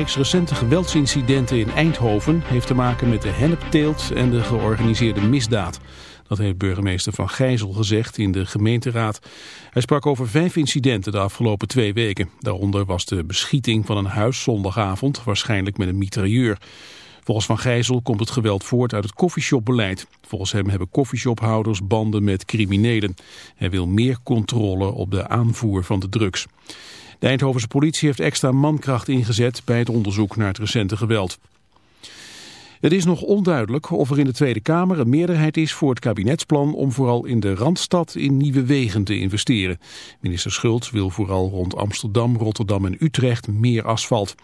reeks recente geweldsincidenten in Eindhoven heeft te maken met de hennepteelt en de georganiseerde misdaad. Dat heeft burgemeester Van Gijzel gezegd in de gemeenteraad. Hij sprak over vijf incidenten de afgelopen twee weken. Daaronder was de beschieting van een huis zondagavond, waarschijnlijk met een mitrailleur. Volgens Van Gijzel komt het geweld voort uit het koffieshopbeleid. Volgens hem hebben koffieshophouders banden met criminelen. Hij wil meer controle op de aanvoer van de drugs. De Eindhovense politie heeft extra mankracht ingezet bij het onderzoek naar het recente geweld. Het is nog onduidelijk of er in de Tweede Kamer een meerderheid is voor het kabinetsplan om vooral in de Randstad in nieuwe wegen te investeren. Minister Schultz wil vooral rond Amsterdam, Rotterdam en Utrecht meer asfalt.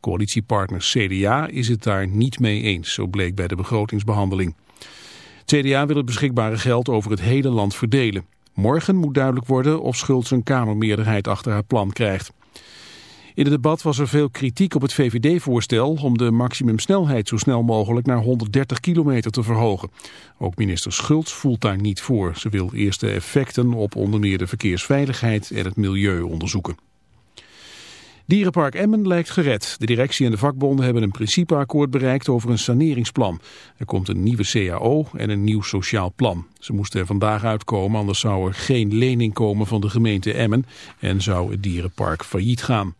Coalitiepartner CDA is het daar niet mee eens, zo bleek bij de begrotingsbehandeling. CDA wil het beschikbare geld over het hele land verdelen. Morgen moet duidelijk worden of Schultz een kamermeerderheid achter haar plan krijgt. In het debat was er veel kritiek op het VVD-voorstel om de maximumsnelheid zo snel mogelijk naar 130 kilometer te verhogen. Ook minister Schultz voelt daar niet voor. Ze wil eerst de effecten op onder meer de verkeersveiligheid en het milieu onderzoeken. Dierenpark Emmen lijkt gered. De directie en de vakbonden hebben een principeakkoord bereikt over een saneringsplan. Er komt een nieuwe CAO en een nieuw sociaal plan. Ze moesten er vandaag uitkomen, anders zou er geen lening komen van de gemeente Emmen en zou het dierenpark failliet gaan.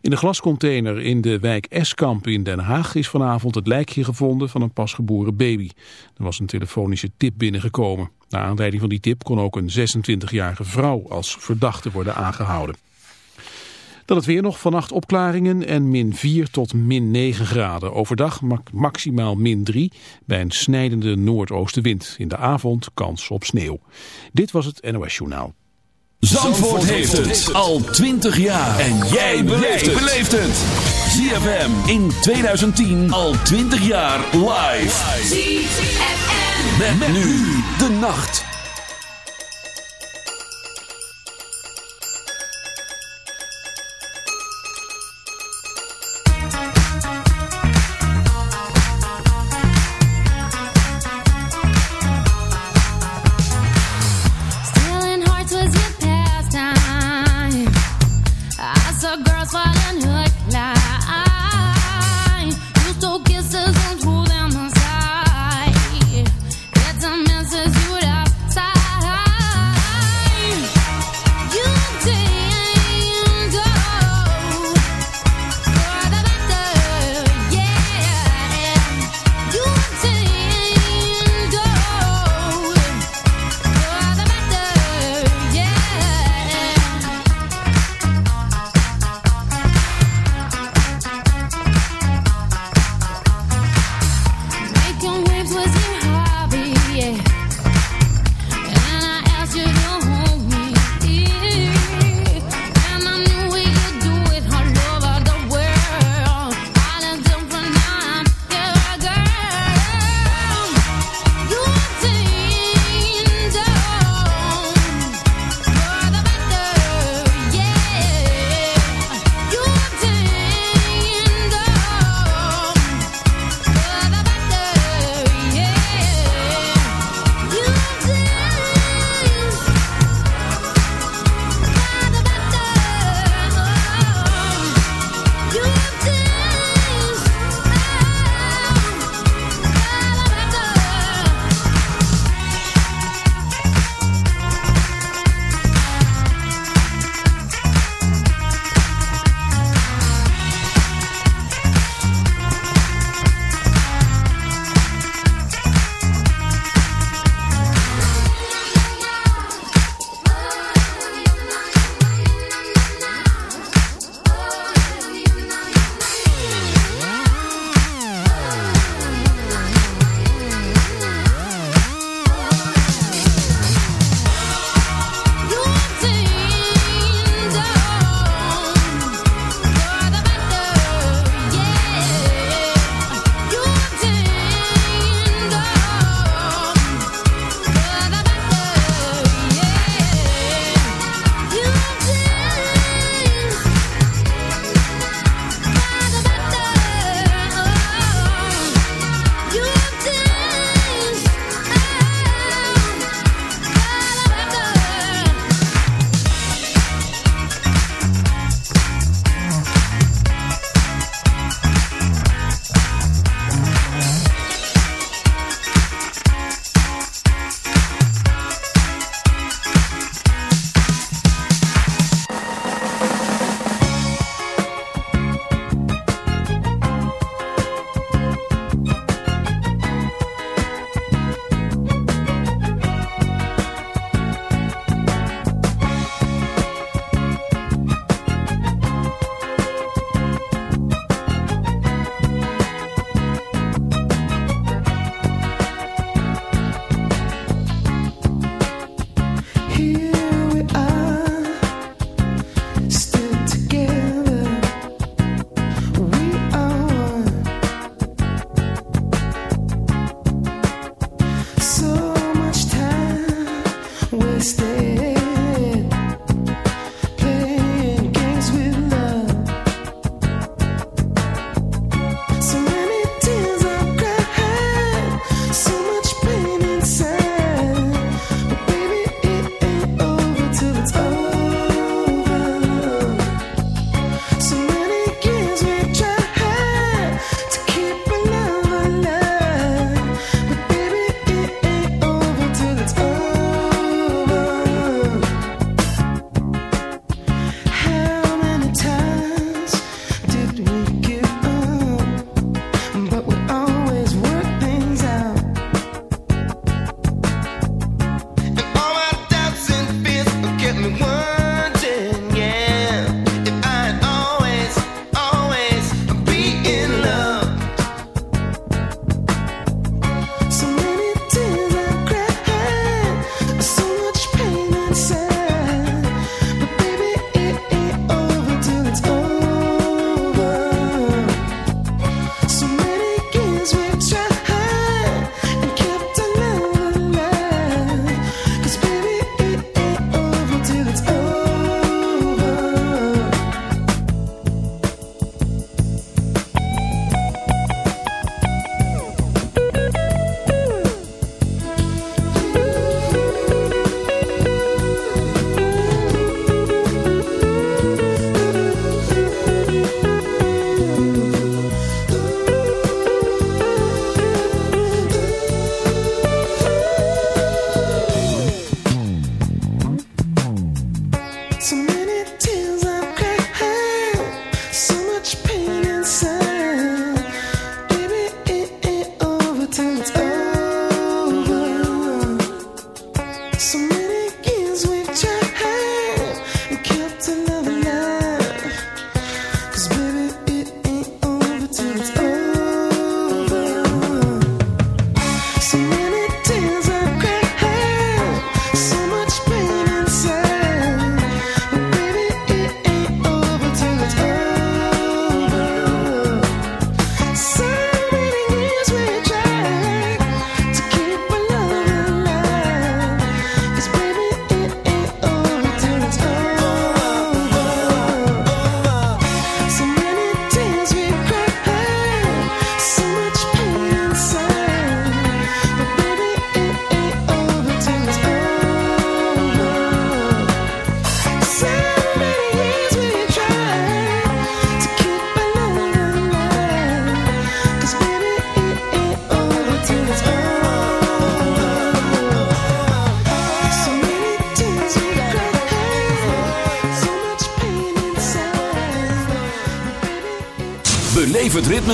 In de glascontainer in de wijk Eskamp in Den Haag is vanavond het lijkje gevonden van een pasgeboren baby. Er was een telefonische tip binnengekomen. Naar aanleiding van die tip kon ook een 26-jarige vrouw als verdachte worden aangehouden. Dan het weer nog vannacht opklaringen en min 4 tot min 9 graden. Overdag maximaal min 3 bij een snijdende noordoostenwind. In de avond kans op sneeuw. Dit was het NOS Journaal. Zandvoort, heeft het al 20 jaar. En jij beleeft het. ZFM in 2010 al 20 jaar live. ZFM. Met, nu de nacht.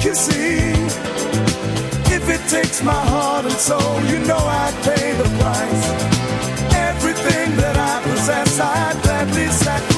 kissing. If it takes my heart and soul, you know I'd pay the price. Everything that I possess, I'd gladly sacrifice.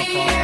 Safari.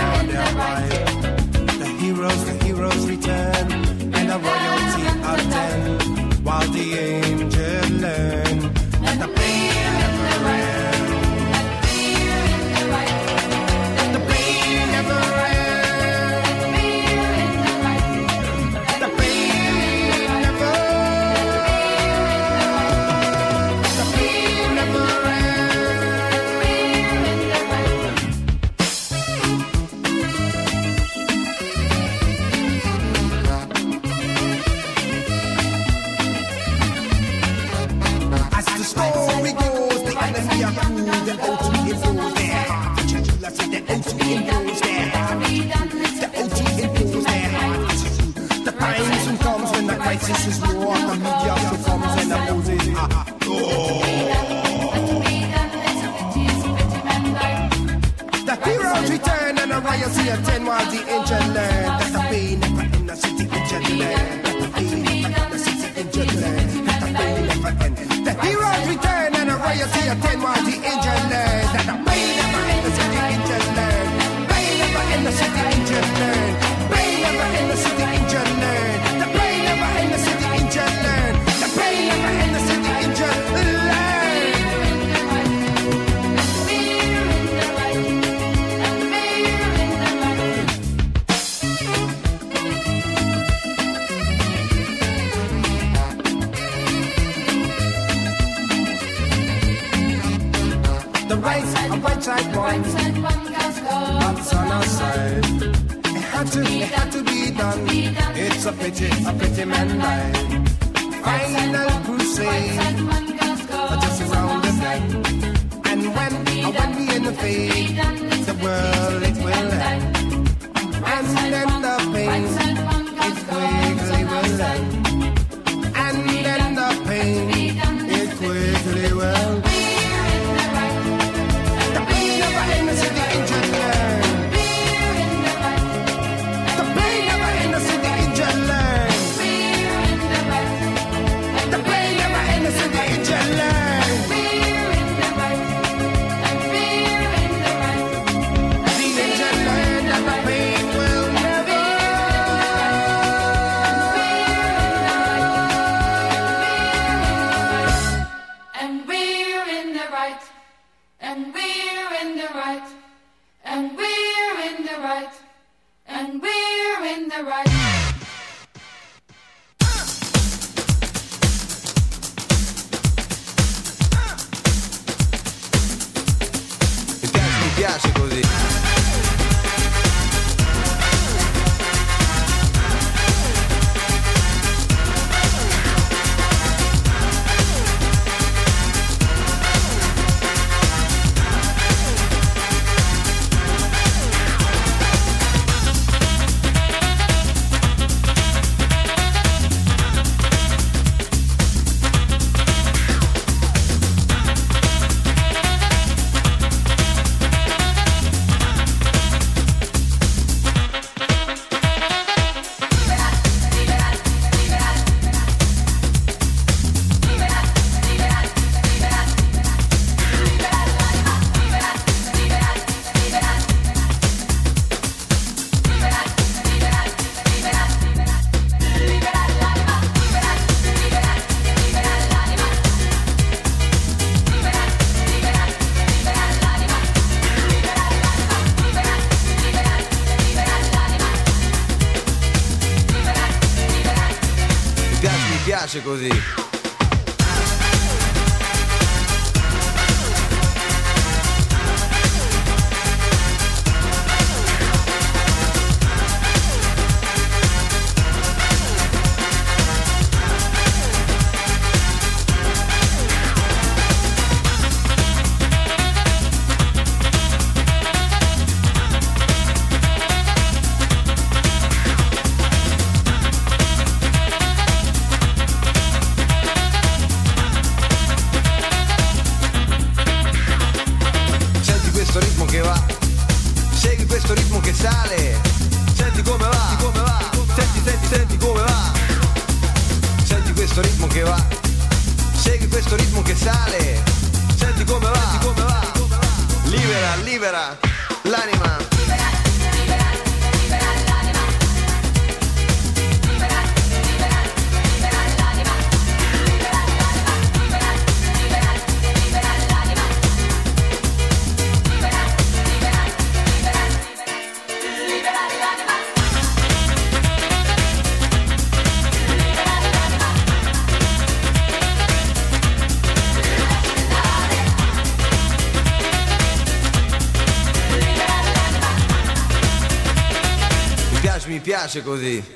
final crusade. Just around the night. And when, when we in the fade, the world it will end. And then the pain, it quickly will end. piace così.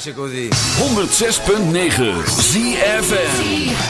Piace, mi piace così. 106.9 ZFM.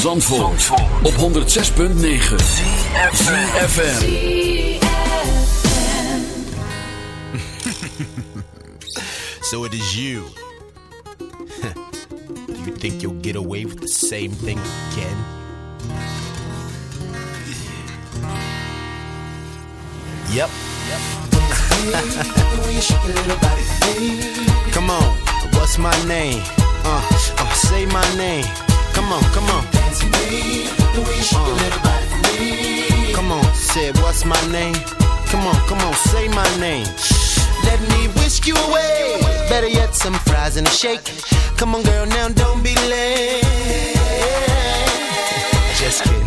Zandvoort, op 106.9 CFFM So it is you You think you'll get away with the same thing again? Yep, yep. Come on, what's my name? Uh, uh, say my name. Come on, come on. Uh, Come on, say what's my name? Come on, come on, say my name. Let me whisk you away. Better yet, some fries and a shake. Come on, girl, now don't be late. Just kidding.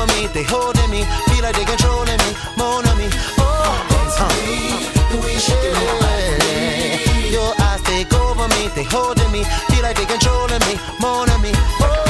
over me, they holding me, feel like they controlling me, more on me. Oh, yeah. Your eyes take over me, they holding me, feel like they controlling me, more on me. Oh,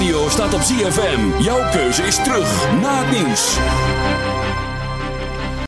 Radio staat op ZFM. Jouw keuze is terug na het nieuws.